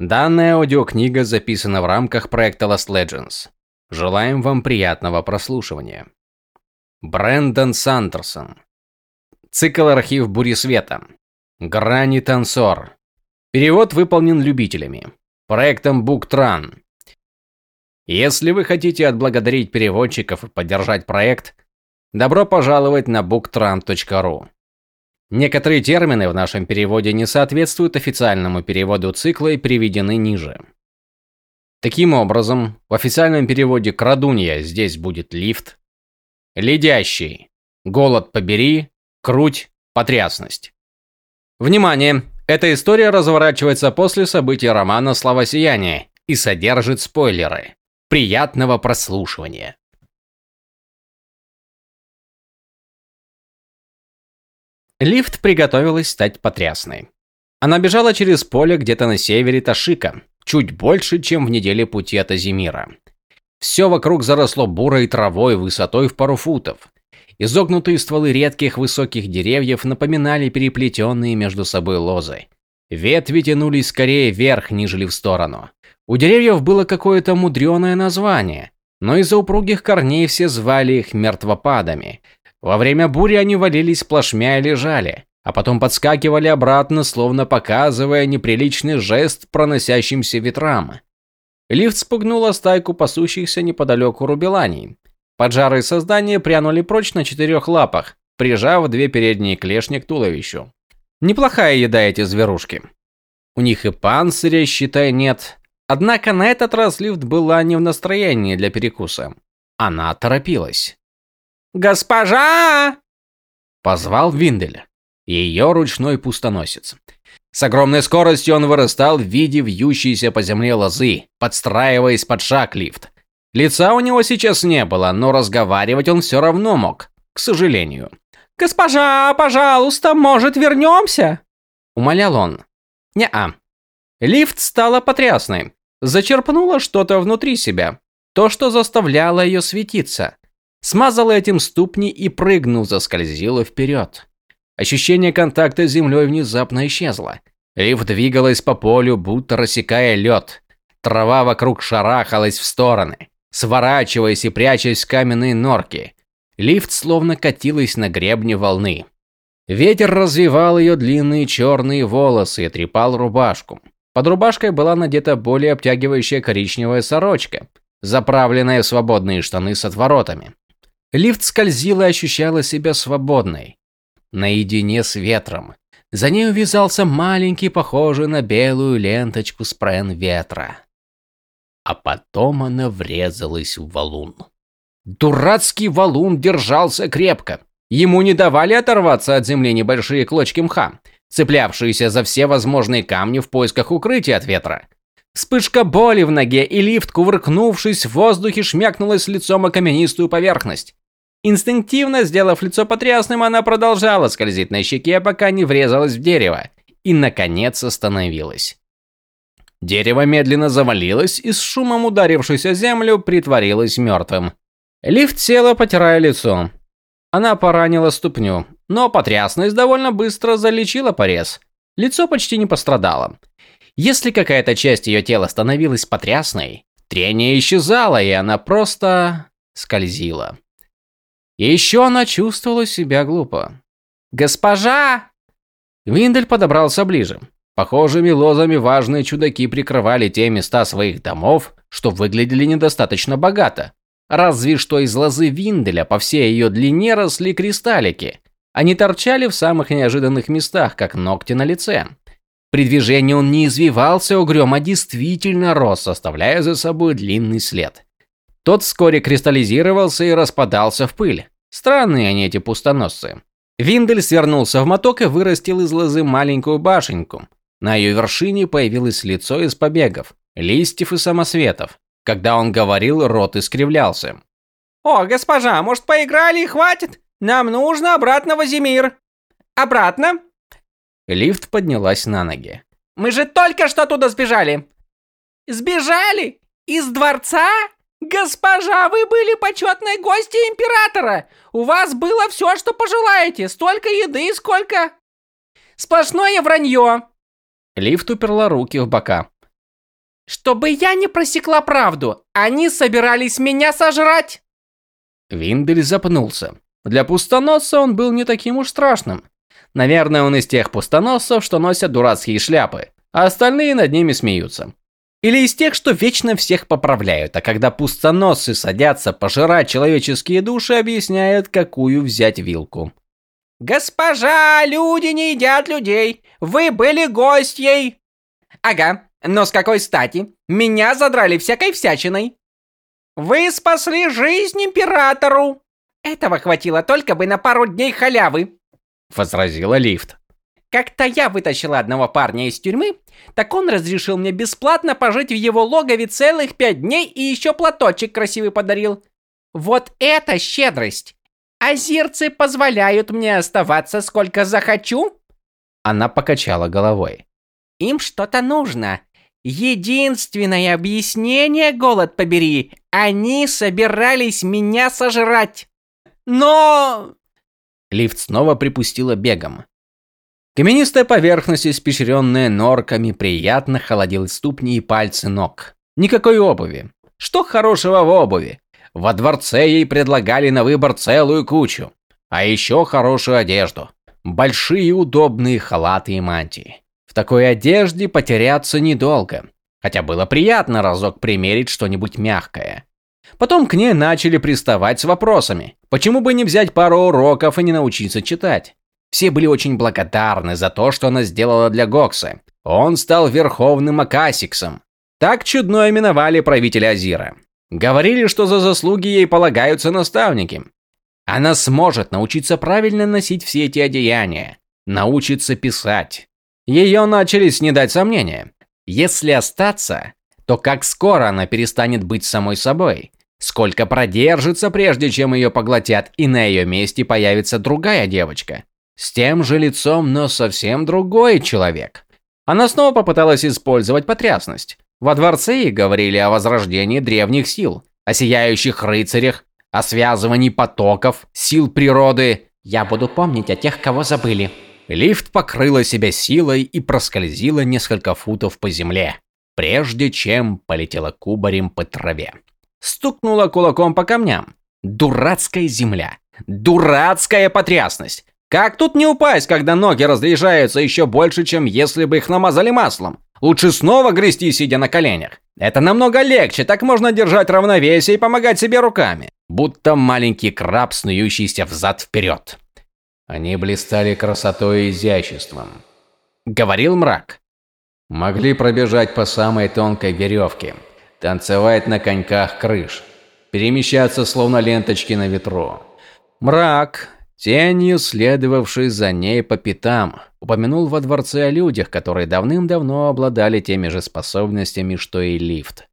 Данная аудиокнига записана в рамках проекта Lost Legends. Желаем вам приятного прослушивания. Брэндон Сандерсон. Цикл архив Бури Света. Грани Танцор. Перевод выполнен любителями. Проектом Буктран. Если вы хотите отблагодарить переводчиков и поддержать проект, добро пожаловать на booktran.ru. Некоторые термины в нашем переводе не соответствуют официальному переводу цикла и приведены ниже. Таким образом, в официальном переводе «крадунья» здесь будет лифт, «ледящий», «голод побери», «круть», «потрясность». Внимание! Эта история разворачивается после событий романа «Слава сияния» и содержит спойлеры. Приятного прослушивания! Лифт приготовилась стать потрясной. Она бежала через поле где-то на севере Ташика, чуть больше, чем в неделе пути от Азимира. Все вокруг заросло бурой травой высотой в пару футов. Изогнутые стволы редких высоких деревьев напоминали переплетенные между собой лозы. Ветви тянулись скорее вверх, нежели в сторону. У деревьев было какое-то мудреное название, но из-за упругих корней все звали их мертвопадами – во время бури они валились плашмя и лежали, а потом подскакивали обратно, словно показывая неприличный жест проносящимся ветрам. Лифт спугнула стайку пасущихся неподалеку рубеланий. Поджарые создания прянули прочь на четырех лапах, прижав две передние клешни к туловищу. Неплохая еда эти зверушки. У них и панциря, считай, нет. Однако на этот раз лифт была не в настроении для перекуса. Она торопилась. «Госпожа!» Позвал Виндель, ее ручной пустоносец. С огромной скоростью он вырастал в виде вьющейся по земле лозы, подстраиваясь под шаг лифт. Лица у него сейчас не было, но разговаривать он все равно мог, к сожалению. «Госпожа, пожалуйста, может, вернемся?» Умолял он. «Не-а». Лифт стала потрясной. Зачерпнула что-то внутри себя. То, что заставляло ее светиться смазала этим ступни и, прыгнув, заскользила вперед. Ощущение контакта с землей внезапно исчезло. Лифт двигалась по полю, будто рассекая лед. Трава вокруг шарахалась в стороны, сворачиваясь и прячась в каменные норки. Лифт словно катилась на гребне волны. Ветер развивал ее длинные черные волосы и трепал рубашку. Под рубашкой была надета более обтягивающая коричневая сорочка, заправленная в свободные штаны с отворотами. Лифт скользил и ощущала себя свободной. Наедине с ветром. За ней увязался маленький, похожий на белую ленточку спрен ветра. А потом она врезалась в валун. Дурацкий валун держался крепко. Ему не давали оторваться от земли небольшие клочки мха, цеплявшиеся за все возможные камни в поисках укрытия от ветра. Вспышка боли в ноге, и лифт, кувыркнувшись в воздухе, шмякнулась лицом о каменистую поверхность. Инстинктивно сделав лицо потрясным, она продолжала скользить на щеке, пока не врезалась в дерево. И, наконец, остановилась. Дерево медленно завалилось и с шумом ударившись о землю, притворилось мертвым. Лифт села, потирая лицо. Она поранила ступню, но потрясность довольно быстро залечила порез. Лицо почти не пострадало. Если какая-то часть ее тела становилась потрясной, трение исчезало, и она просто скользила. Еще она чувствовала себя глупо. «Госпожа!» Виндель подобрался ближе. Похожими лозами важные чудаки прикрывали те места своих домов, что выглядели недостаточно богато. Разве что из лозы Винделя по всей ее длине росли кристаллики. Они торчали в самых неожиданных местах, как ногти на лице. При движении он не извивался угрём, а действительно рос, оставляя за собой длинный след. Тот вскоре кристаллизировался и распадался в пыль. Странные они эти пустоносцы. Виндель свернулся в моток и вырастил из лозы маленькую башенку. На ее вершине появилось лицо из побегов, листьев и самосветов. Когда он говорил, рот искривлялся. «О, госпожа, может, поиграли и хватит? Нам нужно обратно в Азимир». «Обратно?» Лифт поднялась на ноги. «Мы же только что туда сбежали!» «Сбежали? Из дворца?» «Госпожа, вы были почетной гостьей императора! У вас было все, что пожелаете, столько еды, сколько...» «Сплошное вранье!» Лифт уперла руки в бока. Чтобы я не просекла правду, они собирались меня сожрать. Виндель запнулся. Для пустоносца он был не таким уж страшным. Наверное, он из тех пустоносцев, что носят дурацкие шляпы, а остальные над ними смеются. Или из тех, что вечно всех поправляют, а когда пустоносцы садятся пожирать человеческие души, объясняют, какую взять вилку. «Госпожа, люди не едят людей! Вы были гостьей!» «Ага, но с какой стати? Меня задрали всякой всячиной!» «Вы спасли жизнь императору!» «Этого хватило только бы на пару дней халявы!» Возразила лифт. Как-то я вытащила одного парня из тюрьмы, так он разрешил мне бесплатно пожить в его логове целых пять дней и еще платочек красивый подарил. Вот это щедрость! Азирцы позволяют мне оставаться сколько захочу? Она покачала головой. Им что-то нужно. Единственное объяснение, голод побери, они собирались меня сожрать. Но... Лифт снова припустила бегом. Каменистая поверхность, испещренная норками, приятно холодила ступни и пальцы ног. Никакой обуви. Что хорошего в обуви? Во дворце ей предлагали на выбор целую кучу. А еще хорошую одежду. Большие удобные халаты и мантии. В такой одежде потеряться недолго. Хотя было приятно разок примерить что-нибудь мягкое. Потом к ней начали приставать с вопросами. Почему бы не взять пару уроков и не научиться читать? Все были очень благодарны за то, что она сделала для Гокса. Он стал верховным Акасиксом. Так чудно именовали правителя Азира. Говорили, что за заслуги ей полагаются наставники. Она сможет научиться правильно носить все эти одеяния, научиться писать. Ее начали снедать сомнения. Если остаться, то как скоро она перестанет быть самой собой? Сколько продержится, прежде чем ее поглотят, и на ее месте появится другая девочка? С тем же лицом, но совсем другой человек. Она снова попыталась использовать потрясность. Во дворце ей говорили о возрождении древних сил, о сияющих рыцарях, о связывании потоков, сил природы. Я буду помнить о тех, кого забыли. Лифт покрыла себя силой и проскользила несколько футов по земле, прежде чем полетела кубарем по траве. Стукнула кулаком по камням. Дурацкая земля. Дурацкая потрясность. Как тут не упасть, когда ноги разъезжаются еще больше, чем если бы их намазали маслом? Лучше снова грести, сидя на коленях. Это намного легче, так можно держать равновесие и помогать себе руками. Будто маленький краб, снующийся взад-вперед. Они блистали красотой и изяществом. Говорил мрак. Могли пробежать по самой тонкой веревке, танцевать на коньках крыш, перемещаться словно ленточки на ветру. Мрак, Тенью, следовавший за ней по пятам, упомянул во дворце о людях, которые давным-давно обладали теми же способностями, что и лифт.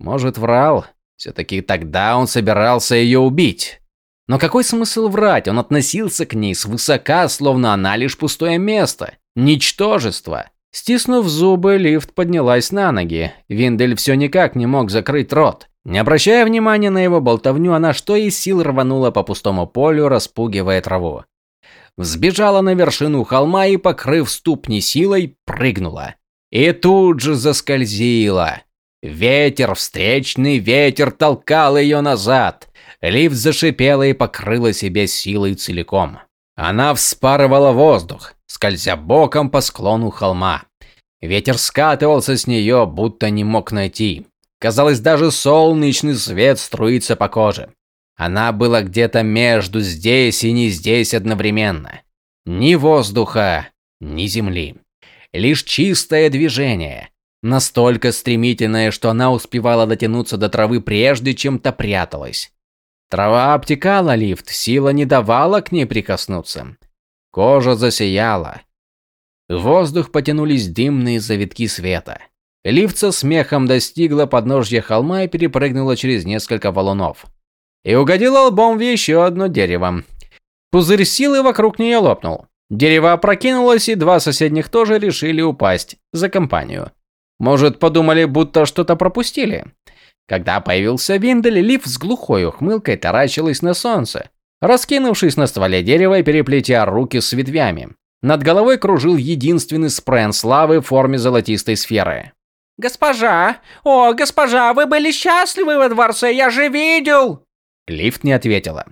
Может, врал? Все-таки тогда он собирался ее убить. Но какой смысл врать? Он относился к ней свысока, словно она лишь пустое место. Ничтожество. Стиснув зубы, лифт поднялась на ноги. Виндель все никак не мог закрыть рот. Не обращая внимания на его болтовню, она что из сил рванула по пустому полю, распугивая траву. Взбежала на вершину холма и, покрыв ступни силой, прыгнула. И тут же заскользила. Ветер, встречный ветер толкал ее назад. Лифт зашипела и покрыла себя силой целиком. Она вспарывала воздух, скользя боком по склону холма. Ветер скатывался с нее, будто не мог найти. Казалось, даже солнечный свет струится по коже. Она была где-то между здесь и не здесь одновременно. Ни воздуха, ни земли. Лишь чистое движение. Настолько стремительное, что она успевала дотянуться до травы прежде, чем та пряталась. Трава обтекала лифт, сила не давала к ней прикоснуться. Кожа засияла. В воздух потянулись дымные завитки света. Лифт смехом достигла подножья холма и перепрыгнула через несколько валунов. И угодила лбом в еще одно дерево. Пузырь силы вокруг нее лопнул. Дерево опрокинулось, и два соседних тоже решили упасть за компанию. Может, подумали, будто что-то пропустили. Когда появился Виндель, Лиф с глухой ухмылкой таращилась на солнце, раскинувшись на стволе дерева и переплетя руки с ветвями. Над головой кружил единственный спрен славы в форме золотистой сферы. Госпожа! О, госпожа, вы были счастливы во дворце, я же видел!» Лифт не ответила.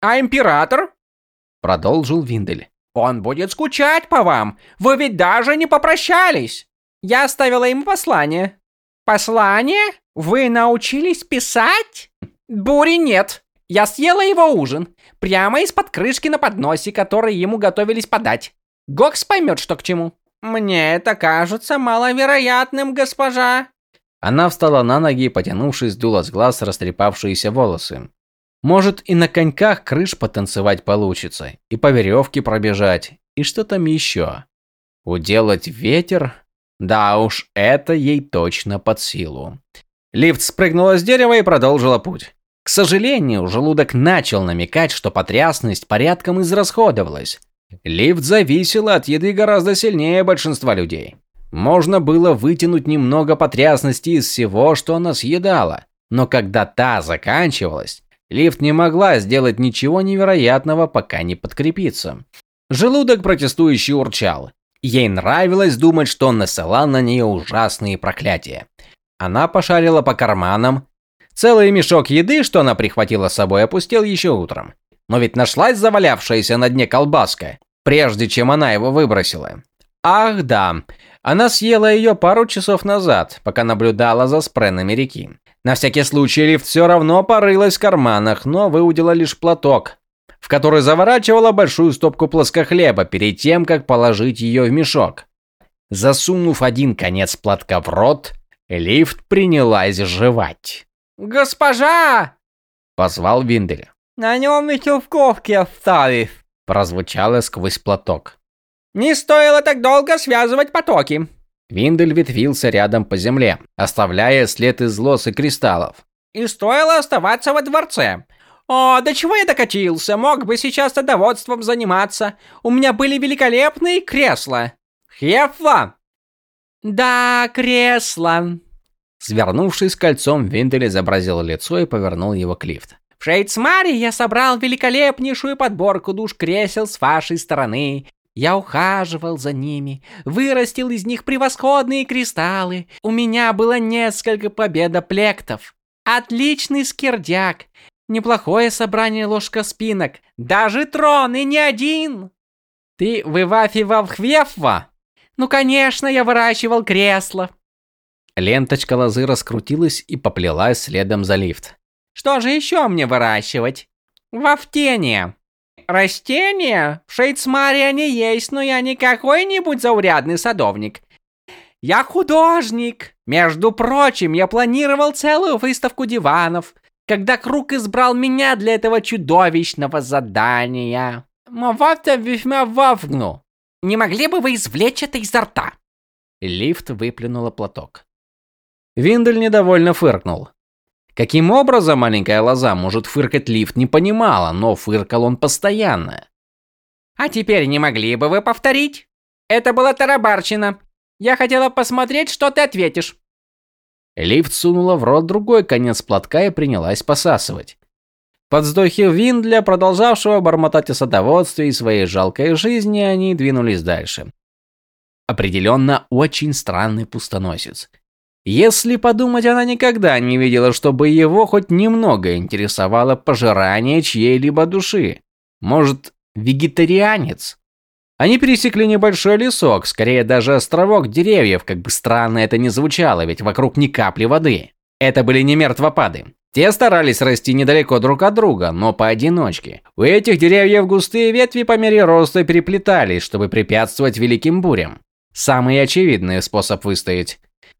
«А император?» Продолжил Виндель. «Он будет скучать по вам. Вы ведь даже не попрощались. Я оставила ему послание». «Послание? Вы научились писать?» «Бури нет. Я съела его ужин. Прямо из-под крышки на подносе, который ему готовились подать. Гокс поймет, что к чему». «Мне это кажется маловероятным, госпожа». Она встала на ноги потянувшись, дула с глаз растрепавшиеся волосы. Может, и на коньках крыш потанцевать получится, и по веревке пробежать, и что там еще. Уделать ветер? Да уж, это ей точно под силу. Лифт спрыгнула с дерева и продолжила путь. К сожалению, желудок начал намекать, что потрясность порядком израсходовалась. Лифт зависел от еды гораздо сильнее большинства людей. Можно было вытянуть немного потрясности из всего, что она съедала, но когда та заканчивалась, лифт не могла сделать ничего невероятного, пока не подкрепится. Желудок протестующий урчал. Ей нравилось думать, что он насылал на нее ужасные проклятия. Она пошарила по карманам. Целый мешок еды, что она прихватила с собой, опустил еще утром. Но ведь нашлась завалявшаяся на дне колбаска, прежде чем она его выбросила. Ах да, она съела ее пару часов назад, пока наблюдала за спренами реки. На всякий случай лифт все равно порылась в карманах, но выудила лишь платок, в который заворачивала большую стопку плоскохлеба перед тем, как положить ее в мешок. Засунув один конец платка в рот, лифт принялась жевать. «Госпожа!» – позвал Виндель. На нем и тюфковки остались. Прозвучало сквозь платок. Не стоило так долго связывать потоки. Виндель ветвился рядом по земле, оставляя след из лос и кристаллов. И стоило оставаться во дворце. О, до чего я докатился? Мог бы сейчас садоводством заниматься. У меня были великолепные кресла. Хефа! Да, кресла. Свернувшись кольцом, Виндель изобразил лицо и повернул его к лифту. В Шейцмаре я собрал великолепнейшую подборку душ кресел с вашей стороны. Я ухаживал за ними, вырастил из них превосходные кристаллы. У меня было несколько победоплектов. Отличный скирдяк. Неплохое собрание ложкоспинок. Даже трон и не один. Ты вывафивал хвефва? Ну, конечно, я выращивал кресло. Ленточка лозы раскрутилась и поплелась следом за лифт. Что же еще мне выращивать? Вовтение. Растения? В Шейцмаре они есть, но я не какой-нибудь заурядный садовник. Я художник. Между прочим, я планировал целую выставку диванов, когда Круг избрал меня для этого чудовищного задания. Мовавта весьма вавгну. Не могли бы вы извлечь это изо рта? Лифт выплюнула платок. Виндель недовольно фыркнул. Каким образом маленькая лоза может фыркать лифт, не понимала, но фыркал он постоянно. «А теперь не могли бы вы повторить? Это была тарабарщина. Я хотела посмотреть, что ты ответишь». Лифт сунула в рот другой конец платка и принялась посасывать. Под вздохи Виндля, продолжавшего бормотать о садоводстве и своей жалкой жизни, они двинулись дальше. Определенно, очень странный пустоносец. Если подумать, она никогда не видела, чтобы его хоть немного интересовало пожирание чьей-либо души. Может, вегетарианец? Они пересекли небольшой лесок, скорее даже островок деревьев, как бы странно это ни звучало, ведь вокруг ни капли воды. Это были не мертвопады. Те старались расти недалеко друг от друга, но поодиночке. У этих деревьев густые ветви по мере роста переплетались, чтобы препятствовать великим бурям. Самый очевидный способ выстоять.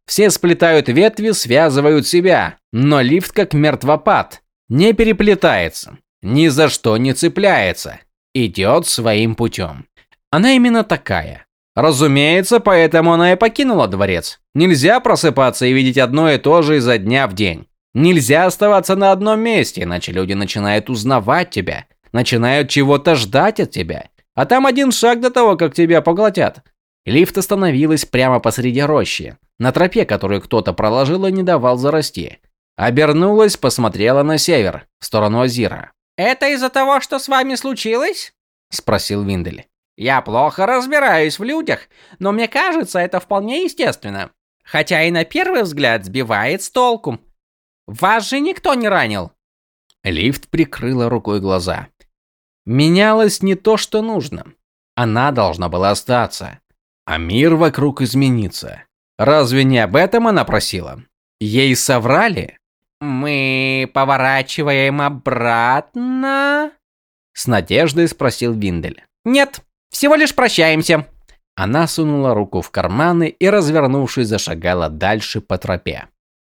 Все сплетают ветви, связывают себя, но лифт как мертвопад. Не переплетается, ни за что не цепляется, идет своим путем. Она именно такая. Разумеется, поэтому она и покинула дворец. Нельзя просыпаться и видеть одно и то же изо дня в день. Нельзя оставаться на одном месте, иначе люди начинают узнавать тебя, начинают чего-то ждать от тебя. А там один шаг до того, как тебя поглотят. Лифт остановилась прямо посреди рощи на тропе, которую кто-то проложил и не давал зарасти. Обернулась, посмотрела на север, в сторону Азира. «Это из-за того, что с вами случилось?» – спросил Виндель. «Я плохо разбираюсь в людях, но мне кажется, это вполне естественно. Хотя и на первый взгляд сбивает с толку. Вас же никто не ранил. Лифт прикрыла рукой глаза. Менялось не то, что нужно. Она должна была остаться, а мир вокруг измениться. Разве не об этом она просила? Ей соврали? Мы поворачиваем обратно? С надеждой спросил Виндель. Нет, всего лишь прощаемся. Она сунула руку в карманы и, развернувшись, зашагала дальше по тропе.